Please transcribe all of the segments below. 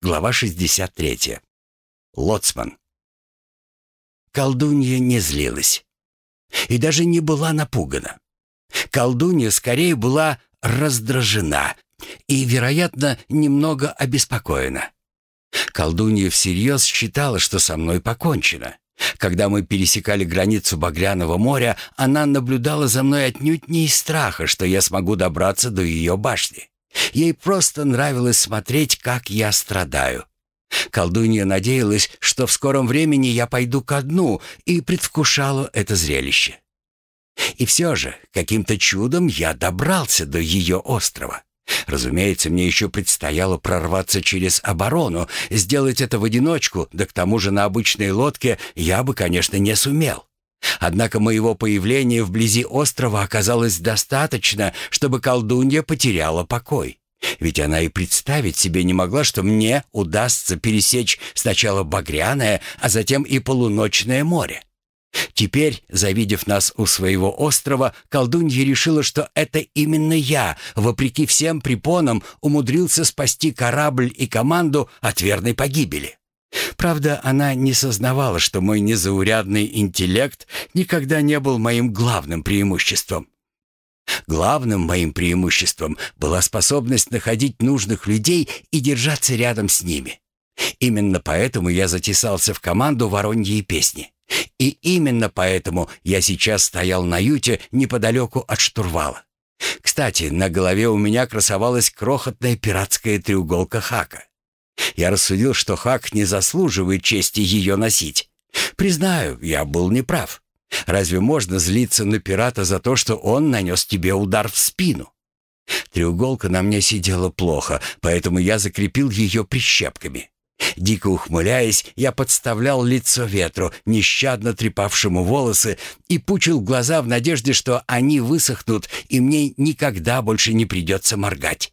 Глава 63. Лоцман. Колдунья не злилась. И даже не была напугана. Колдунья скорее была раздражена и, вероятно, немного обеспокоена. Колдунья всерьез считала, что со мной покончено. Когда мы пересекали границу Багряного моря, она наблюдала за мной отнюдь не из страха, что я смогу добраться до ее башни. Ей просто нравилось смотреть, как я страдаю. Колдунья надеялась, что в скором времени я пойду ко дну, и предвкушала это зрелище. И все же, каким-то чудом я добрался до ее острова. Разумеется, мне еще предстояло прорваться через оборону, сделать это в одиночку, да к тому же на обычной лодке я бы, конечно, не сумел. Однако моего появления вблизи острова оказалось достаточно, чтобы колдунья потеряла покой. Ведь она и представить себе не могла, что мне удастся пересечь сначала Багряное, а затем и Полуночное море. Теперь, завидев нас у своего острова, колдунья решила, что это именно я, вопреки всем препонам, умудрился спасти корабль и команду от верной погибели. Правда, она не сознавала, что мой незаурядный интеллект никогда не был моим главным преимуществом. Главным моим преимуществом была способность находить нужных людей и держаться рядом с ними. Именно поэтому я затесался в команду «Вороньи песни». И именно поэтому я сейчас стоял на юте неподалеку от штурвала. Кстати, на голове у меня красовалась крохотная пиратская треуголка Хака. Я рассудил, что Хак не заслуживает чести ее носить. Признаю, я был неправ. Разве можно злиться на пирата за то, что он нанес тебе удар в спину? Треуголка на мне сидела плохо, поэтому я закрепил ее прищепками. Дико ухмыляясь, я подставлял лицо ветру, нещадно трепавшему волосы, и пучил глаза в надежде, что они высохнут, и мне никогда больше не придется моргать.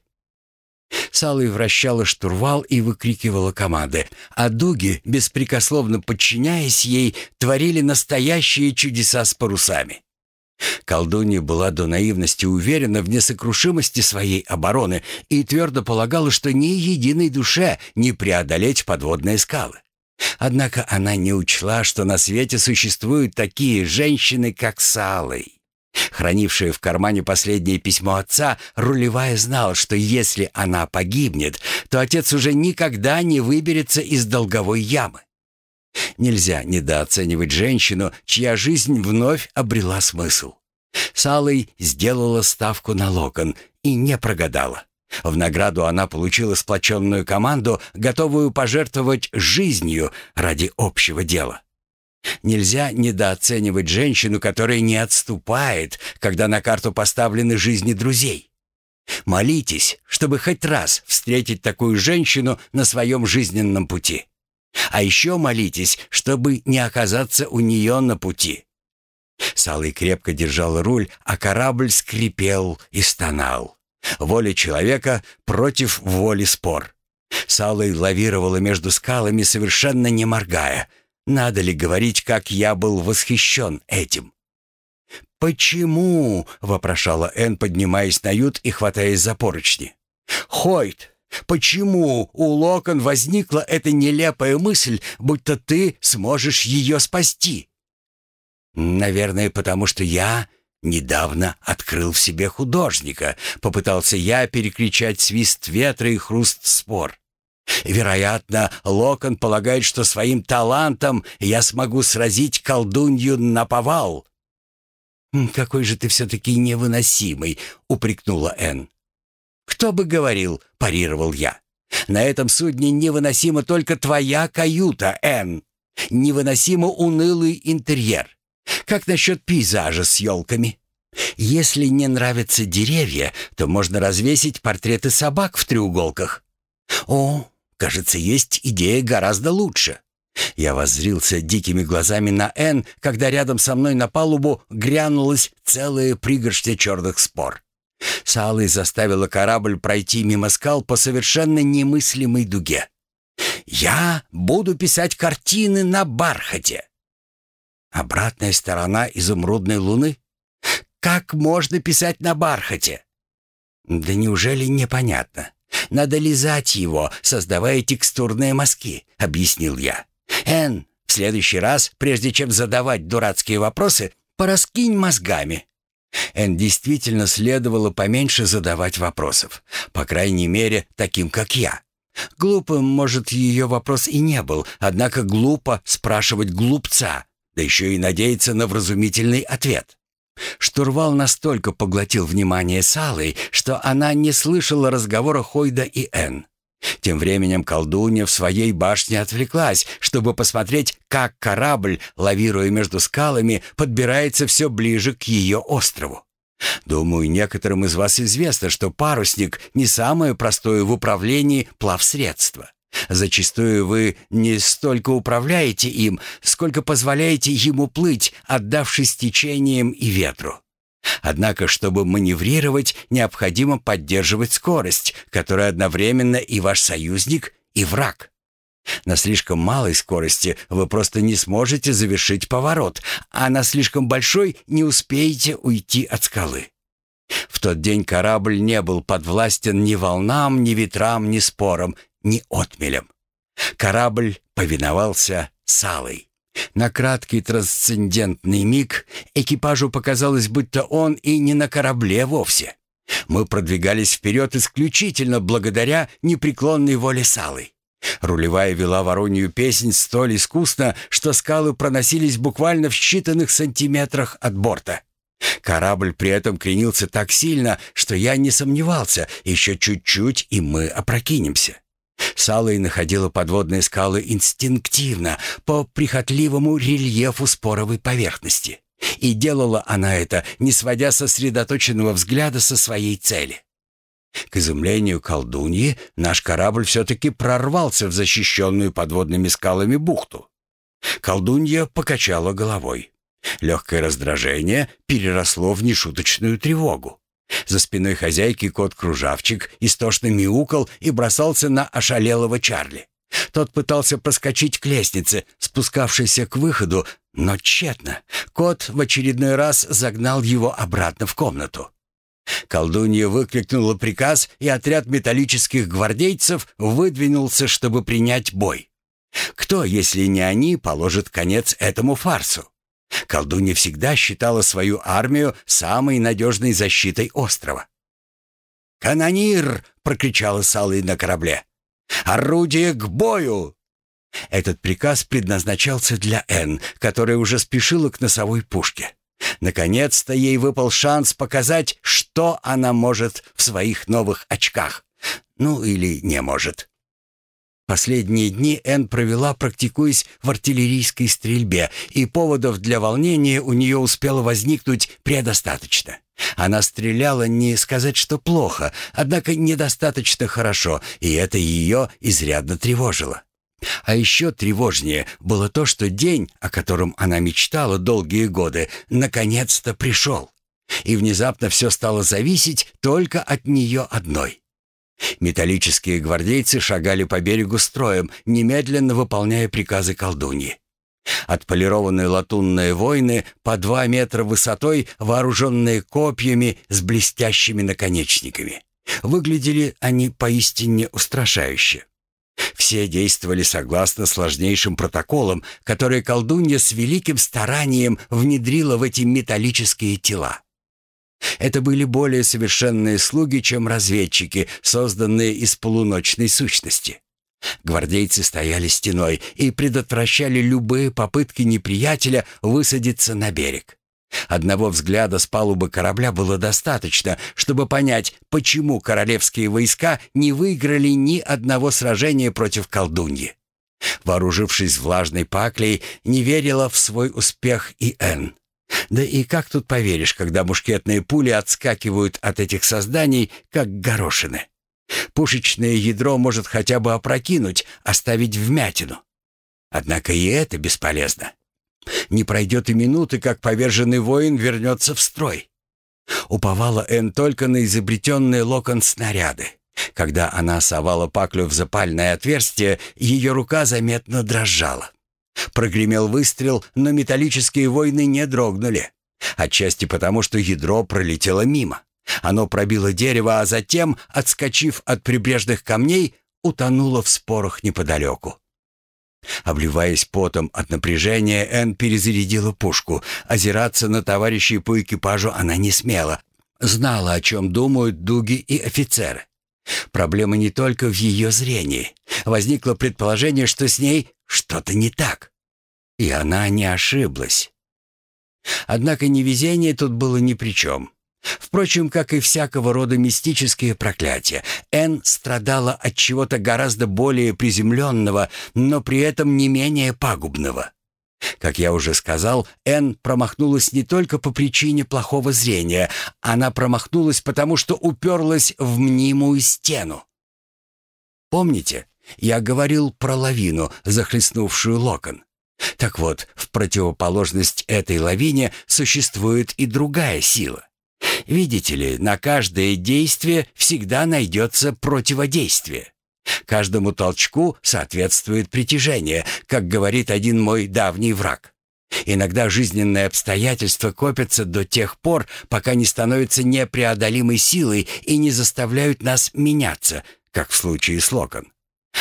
Салой вращала штурвал и выкрикивала команды, а дуги, беспрекословно подчиняясь ей, творили настоящие чудеса с парусами. Колдунья была до наивности уверена в несокрушимости своей обороны и твердо полагала, что ни единой душе не преодолеть подводные скалы. Однако она не учла, что на свете существуют такие женщины, как Салой. Хранившая в кармане последнее письмо отца, рулевая знала, что если она погибнет, то отец уже никогда не выберется из долговой ямы. Нельзя недооценивать женщину, чья жизнь вновь обрела смысл. Салой сделала ставку на локон и не прогадала. В награду она получила сплоченную команду, готовую пожертвовать жизнью ради общего дела. Нельзя недооценивать женщину, которая не отступает, когда на карту поставлены жизни друзей. Молитесь, чтобы хоть раз встретить такую женщину на своем жизненном пути. А еще молитесь, чтобы не оказаться у нее на пути. Салый крепко держал руль, а корабль скрипел и стонал. Воля человека против воли спор. Салый лавировала между скалами, совершенно не моргая — надо ли говорить, как я был восхищен этим? «Почему?» — вопрошала Энн, поднимаясь на ют и хватаясь за поручни. «Хойт, почему у Локон возникла эта нелепая мысль, будто ты сможешь ее спасти?» «Наверное, потому что я недавно открыл в себе художника», — попытался я перекричать свист ветра и хруст спор. Вероятно, Локон полагает, что своим талантом я смогу сразить колдунью на повал. «Какой же ты все-таки невыносимый!» — упрекнула Энн. «Кто бы говорил!» — парировал я. «На этом судне невыносима только твоя каюта, Энн. Невыносимо унылый интерьер. Как насчет пейзажа с елками?» Если не нравятся деревья, то можно развесить портреты собак в треуголках. О, Кажется, есть идея гораздо лучше. Я воззрился дикими глазами на Н, когда рядом со мной на палубу грянулась целая пригоршня черных спор. Салой заставила корабль пройти мимо скал по совершенно немыслимой дуге. «Я буду писать картины на бархате!» Обратная сторона изумрудной луны? Как можно писать на бархате? Да неужели непонятно? Надо лизать его, создавая текстурные мазки», — объяснил я. «Энн, в следующий раз, прежде чем задавать дурацкие вопросы, пораскинь мозгами». Энн действительно следовало поменьше задавать вопросов. По крайней мере, таким, как я. Глупым, может, ее вопрос и не был, однако глупо спрашивать глупца, да еще и надеяться на вразумительный ответ. Штурвал настолько поглотил внимание Салы, что она не слышала разговора Хойда и Энн. Тем временем колдунья в своей башне отвлеклась, чтобы посмотреть, как корабль, лавируя между скалами, подбирается все ближе к ее острову. Думаю, некоторым из вас известно, что парусник не самое простое в управлении плавсредство. Зачастую вы не столько управляете им, сколько позволяете ему плыть, отдавшись течениям и ветру. Однако, чтобы маневрировать, необходимо поддерживать скорость, которая одновременно и ваш союзник, и враг. На слишком малой скорости вы просто не сможете завершить поворот, а на слишком большой не успеете уйти от скалы. В тот день корабль не был подвластен ни волнам, ни ветрам, ни спорам, ни отмелям. Корабль повиновался салой. На краткий трансцендентный миг экипажу показалось, будто он и не на корабле вовсе. Мы продвигались вперед исключительно благодаря непреклонной воле Салы. Рулевая вела воронью песнь столь искусно, что скалы проносились буквально в считанных сантиметрах от борта. Корабль при этом кренился так сильно, что я не сомневался, еще чуть-чуть, и мы опрокинемся. Салой находила подводные скалы инстинктивно, по прихотливому рельефу споровой поверхности. И делала она это, не сводя сосредоточенного взгляда со своей цели. К изумлению колдуньи, наш корабль все-таки прорвался в защищенную подводными скалами бухту. Колдунья покачала головой. Легкое раздражение переросло в нешуточную тревогу. За спиной хозяйки кот-кружавчик истошно мяукал и бросался на ошалелого Чарли. Тот пытался проскочить к лестнице, спускавшейся к выходу, но тщетно. Кот в очередной раз загнал его обратно в комнату. Колдунья выкрикнула приказ, и отряд металлических гвардейцев выдвинулся, чтобы принять бой. Кто, если не они, положит конец этому фарсу? Колдунья всегда считала свою армию самой надежной защитой острова. «Канонир!» — прокричала Салый на корабле. «Орудие к бою!» Этот приказ предназначался для Энн, которая уже спешила к носовой пушке. Наконец-то ей выпал шанс показать, что она может в своих новых очках. Ну или не может. Последние дни Энн провела, практикуясь в артиллерийской стрельбе, и поводов для волнения у нее успело возникнуть предостаточно. Она стреляла не сказать, что плохо, однако недостаточно хорошо, и это ее изрядно тревожило. А еще тревожнее было то, что день, о котором она мечтала долгие годы, наконец-то пришел. И внезапно все стало зависеть только от нее одной. Металлические гвардейцы шагали по берегу строем, немедленно выполняя приказы колдуньи. Отполированные латунные воины по два метра высотой, вооруженные копьями с блестящими наконечниками. Выглядели они поистине устрашающе. Все действовали согласно сложнейшим протоколам, которые колдунья с великим старанием внедрила в эти металлические тела. Это были более совершенные слуги, чем разведчики, созданные из полуночной сущности. Гвардейцы стояли стеной и предотвращали любые попытки неприятеля высадиться на берег. Одного взгляда с палубы корабля было достаточно, чтобы понять, почему королевские войска не выиграли ни одного сражения против колдуньи. Вооружившись влажной паклей, не верила в свой успех и Энн. Да и как тут поверишь, когда мушкетные пули отскакивают от этих созданий, как горошины? Пушечное ядро может хотя бы опрокинуть, оставить вмятину. Однако и это бесполезно. Не пройдет и минуты, как поверженный воин вернется в строй. Уповала Энн только на изобретенные локон снаряды. Когда она совала паклю в запальное отверстие, ее рука заметно дрожала. Прогремел выстрел, но металлические войны не дрогнули. Отчасти потому, что ядро пролетело мимо. Оно пробило дерево, а затем, отскочив от прибрежных камней, утонуло в спорах неподалеку. Обливаясь потом от напряжения, Энн перезарядила пушку. Озираться на товарищей по экипажу она не смела. Знала, о чем думают дуги и офицеры. Проблема не только в ее зрении. Возникло предположение, что с ней что-то не так. И она не ошиблась. Однако невезение тут было ни при чем. Впрочем, как и всякого рода мистические проклятия, Энн страдала от чего-то гораздо более приземленного, но при этом не менее пагубного. Как я уже сказал, Энн промахнулась не только по причине плохого зрения, она промахнулась потому, что уперлась в мнимую стену. Помните, я говорил про лавину, захлестнувшую локон? Так вот, в противоположность этой лавине существует и другая сила. Видите ли, на каждое действие всегда найдется противодействие. Каждому толчку соответствует притяжение, как говорит один мой давний враг. Иногда жизненные обстоятельства копятся до тех пор, пока не становятся непреодолимой силой и не заставляют нас меняться, как в случае с Локон.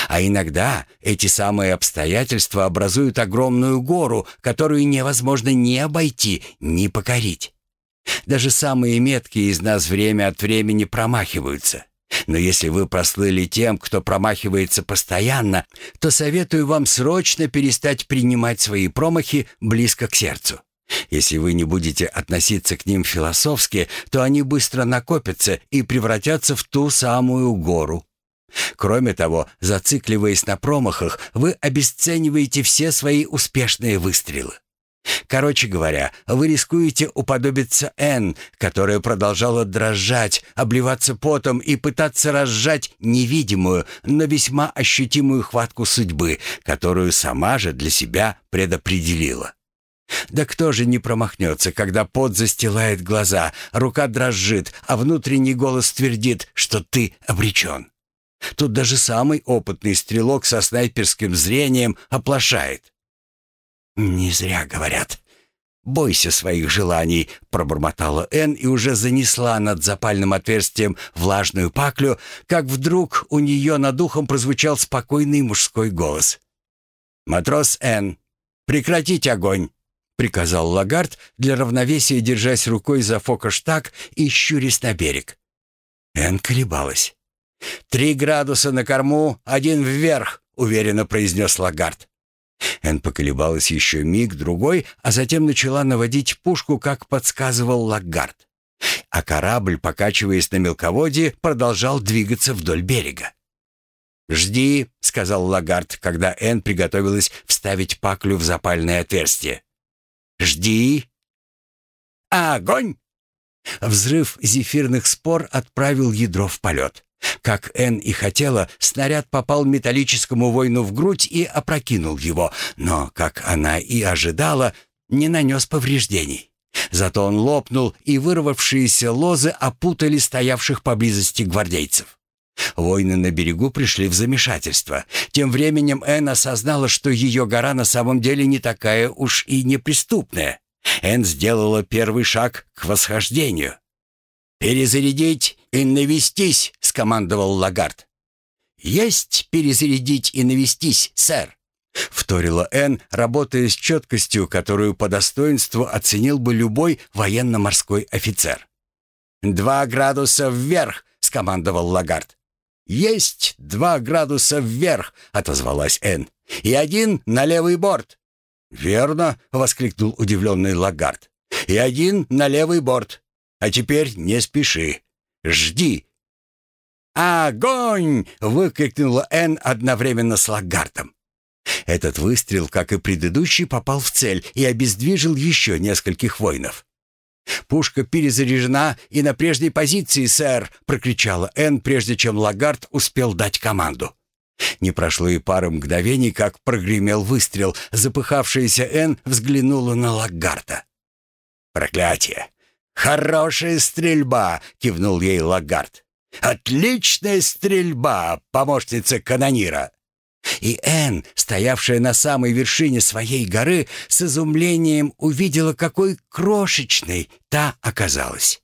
А иногда эти самые обстоятельства образуют огромную гору, которую невозможно ни обойти, ни покорить. Даже самые меткие из нас время от времени промахиваются. Но если вы прослыли тем, кто промахивается постоянно, то советую вам срочно перестать принимать свои промахи близко к сердцу. Если вы не будете относиться к ним философски, то они быстро накопятся и превратятся в ту самую гору. Кроме того, зацикливаясь на промахах, вы обесцениваете все свои успешные выстрелы. Короче говоря, вы рискуете уподобиться Н, которая продолжала дрожать, обливаться потом и пытаться разжать невидимую, но весьма ощутимую хватку судьбы, которую сама же для себя предопределила. Да кто же не промахнется, когда пот застилает глаза, рука дрожит, а внутренний голос твердит, что ты обречен? Тут даже самый опытный стрелок со снайперским зрением оплошает. «Не зря говорят. Бойся своих желаний», — пробормотала Энн и уже занесла над запальным отверстием влажную паклю, как вдруг у нее над ухом прозвучал спокойный мужской голос. «Матрос Энн, прекратить огонь!» — приказал Лагард, для равновесия держась рукой за фокоштаг и щурясь на берег. Энн колебалась. «Три градуса на корму, один вверх», — уверенно произнес Лагард. Эн поколебалась еще миг-другой, а затем начала наводить пушку, как подсказывал Лагард. А корабль, покачиваясь на мелководье, продолжал двигаться вдоль берега. «Жди», — сказал Лагард, когда Эн приготовилась вставить паклю в запальное отверстие. «Жди». «Огонь!» Взрыв зефирных спор отправил ядро в полет. Как Энн и хотела, снаряд попал металлическому воину в грудь и опрокинул его, но, как она и ожидала, не нанес повреждений. Зато он лопнул, и вырвавшиеся лозы опутали стоявших поблизости гвардейцев. Воины на берегу пришли в замешательство. Тем временем Энн осознала, что ее гора на самом деле не такая уж и неприступная. Энн сделала первый шаг к восхождению. «Перезарядить и навестись!» — скомандовал Лагард. «Есть перезарядить и навестись, сэр!» — вторила Энн, работая с четкостью, которую по достоинству оценил бы любой военно-морской офицер. «Два градуса вверх!» — скомандовал Лагард. «Есть два градуса вверх!» — отозвалась Энн. «И один на левый борт!» «Верно!» — воскликнул удивленный Лагард. «И один на левый борт!» А теперь не спеши. Жди!» «Огонь!» — выкрикнула Энн одновременно с Лагартом. Этот выстрел, как и предыдущий, попал в цель и обездвижил еще нескольких воинов. «Пушка перезаряжена и на прежней позиции, сэр!» — прокричала Энн, прежде чем Лагард успел дать команду. Не прошло и пары мгновений, как прогремел выстрел. Запыхавшаяся Энн взглянула на Лагарта. «Проклятие! «Хорошая стрельба!» — кивнул ей Лагард. «Отличная стрельба, помощница канонира!» И Энн, стоявшая на самой вершине своей горы, с изумлением увидела, какой крошечной та оказалась.